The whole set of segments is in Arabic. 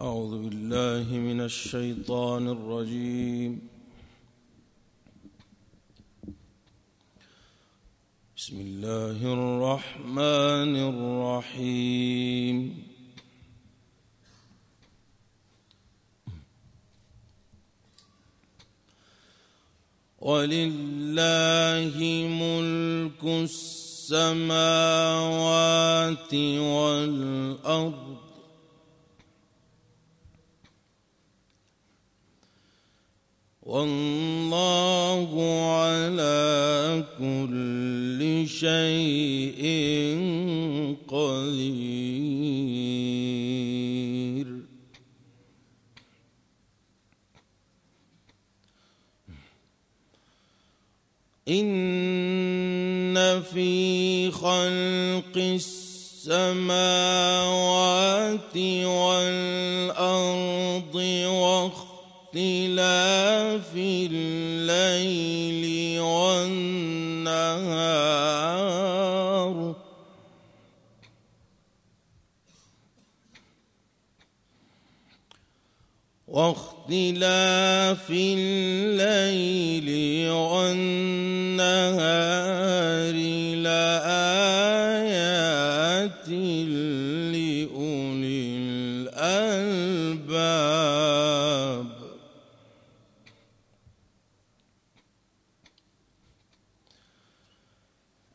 أعوذ بالله من الشيطان الرجيم. بسم الله الرحمن الرحيم. ولله ملك السماوات والأرض. والله على كل شيء قدير. إن في خلق السماوات والأرض واختلاف الليل والنهار. واختلاف الليل والنهار.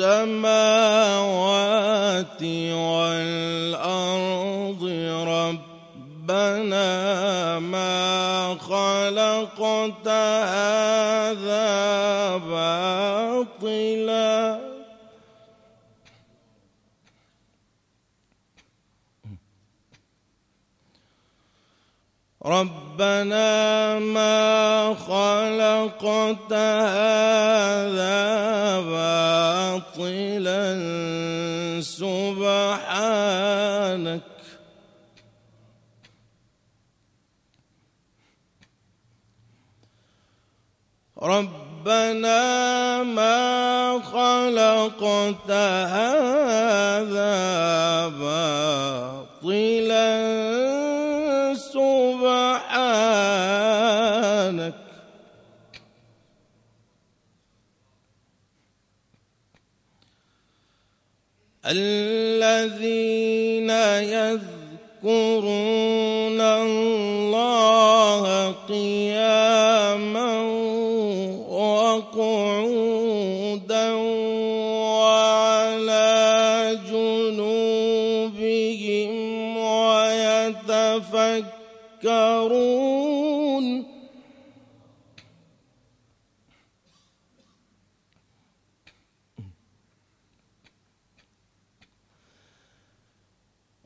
السماوات والأرض ربنا ما خلقت هذا باطلا. ربنا ما خلقت هذا باطلا سبحانك. ربنا ما خلقت هذا باطلا الذين يذكرون الله قياما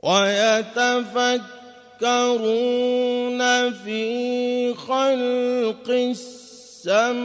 ويتفكرون في خلق السماوات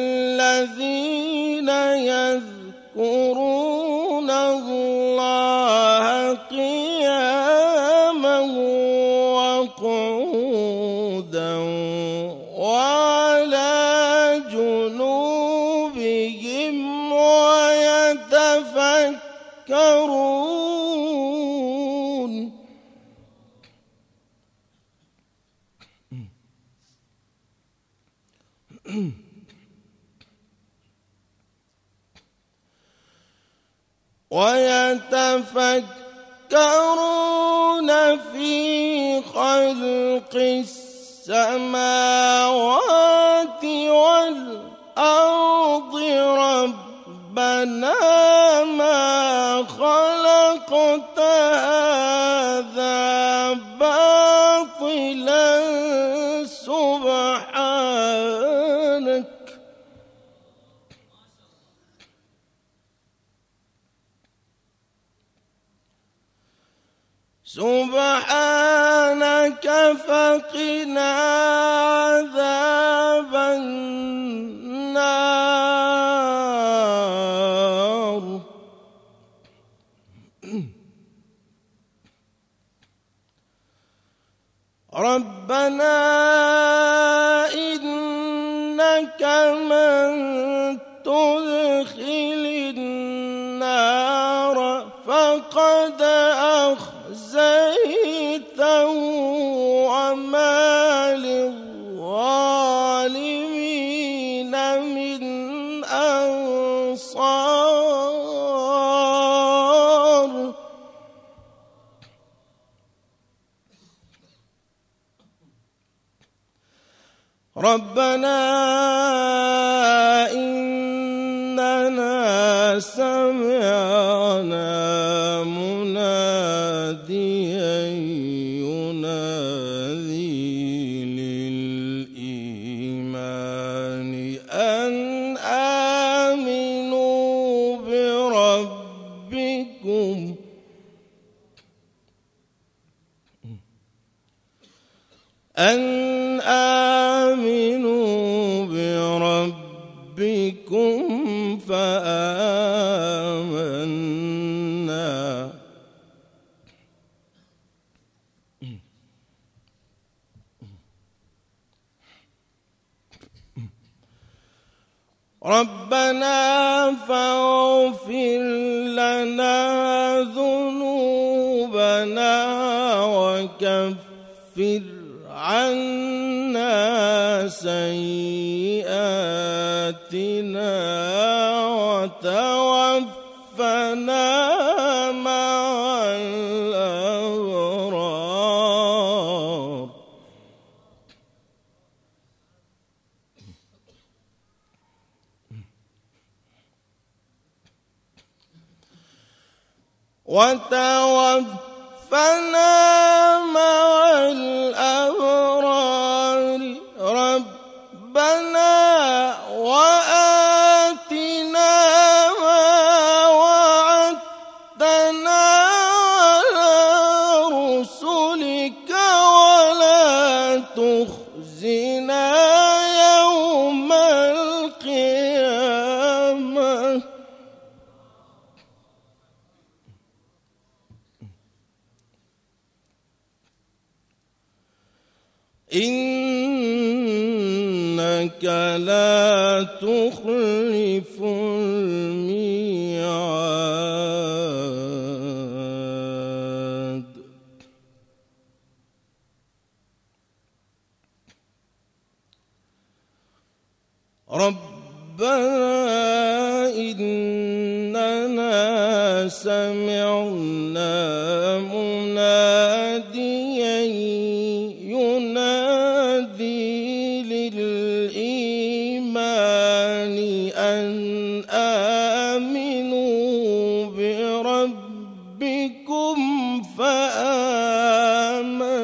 قياما ويتفكرون ربنا ربنا إننا سمعنا أن آمنوا بربكم فآمنا. ربنا فاغفر لنا ذنوبنا وكفر عنا سيئاتنا وتوفنا مع الأبرار. وتوفنا مع إنك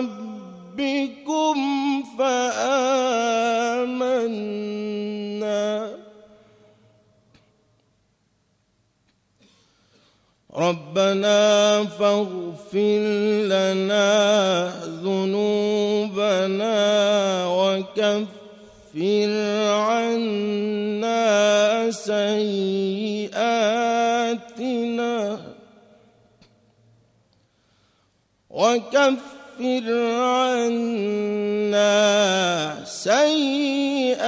إننا سمعنا ربنا فاغفر لنا وكفر عنا سيئاتنا. وكفر عنا سيئاتنا.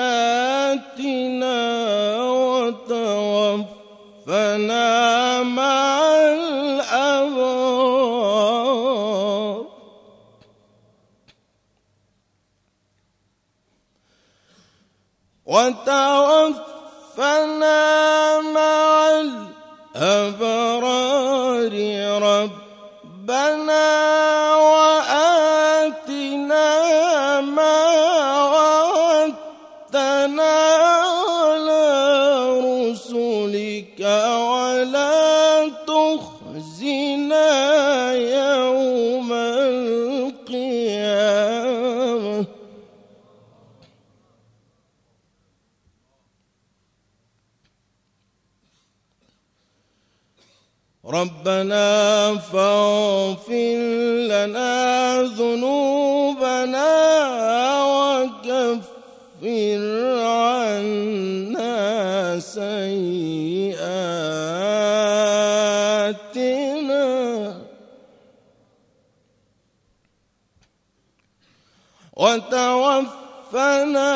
وتوفنا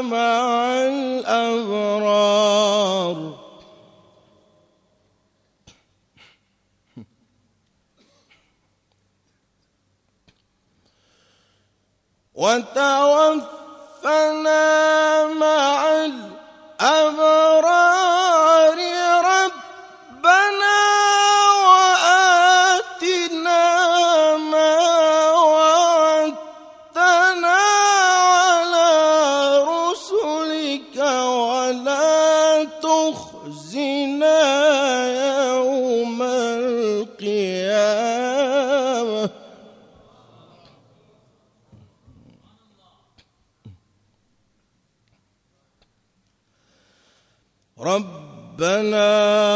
مع الأبرار. وتوفنا مع الأبرار. ربنا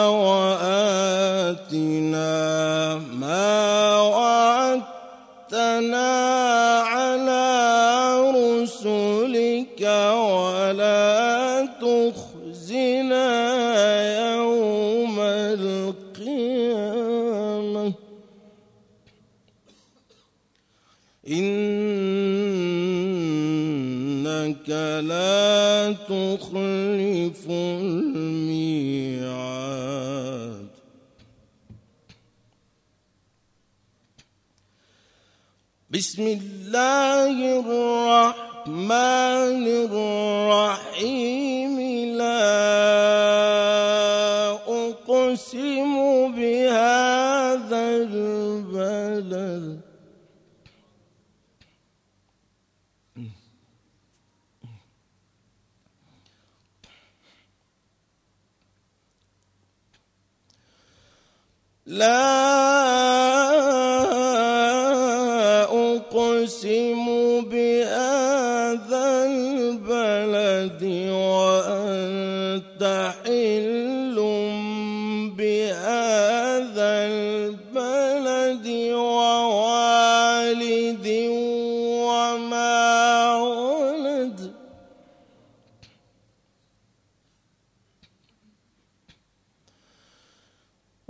بسم الله الرحمن الرحيم. لا أقسم بهذا البلد. لا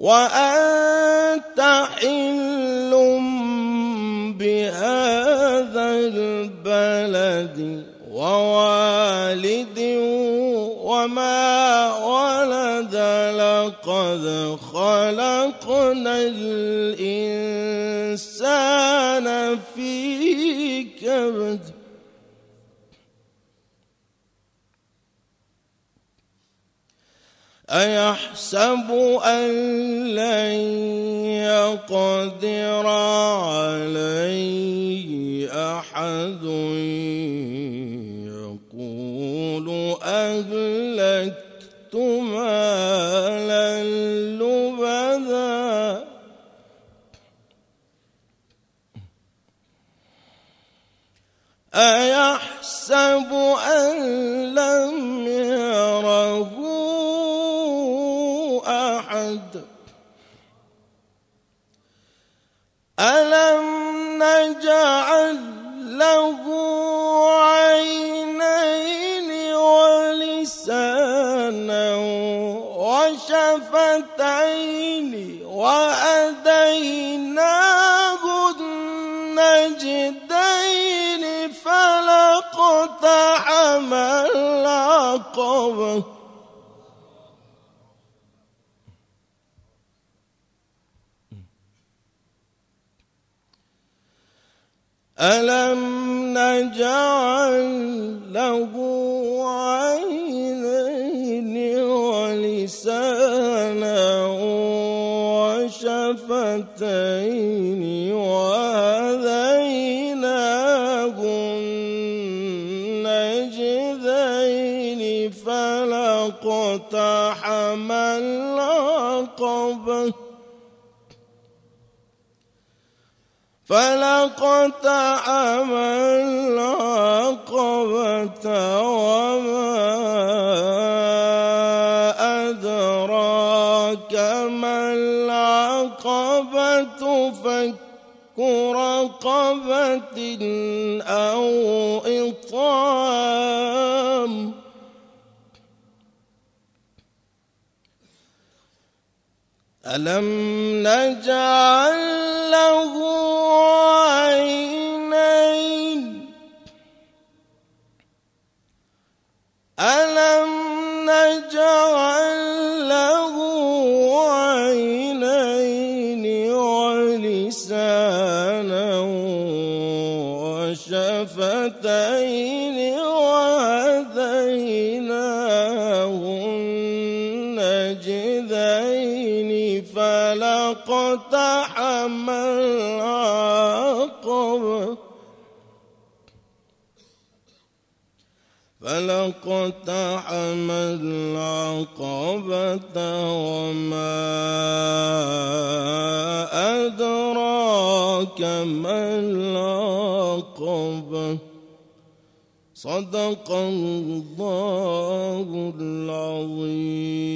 وأنت حل بهذا البلد ووالد وما ولد لقد خلقنا الإنسان في كبد أيحسب أن لن يقدر عليه أحد يقول أهلكت مالا لبدا. أيحسب أن وهديناه النجدين ألم نجعل له عينين ولسانا وشفتين وهديناه النجدين فلاقتحم العقبة فلقطعم العقبة وما رقبة أو إطعام. ألم نجعل له فلاقتحم العقبة وما أدراك ما العقبة؟ صدق الله العظيم.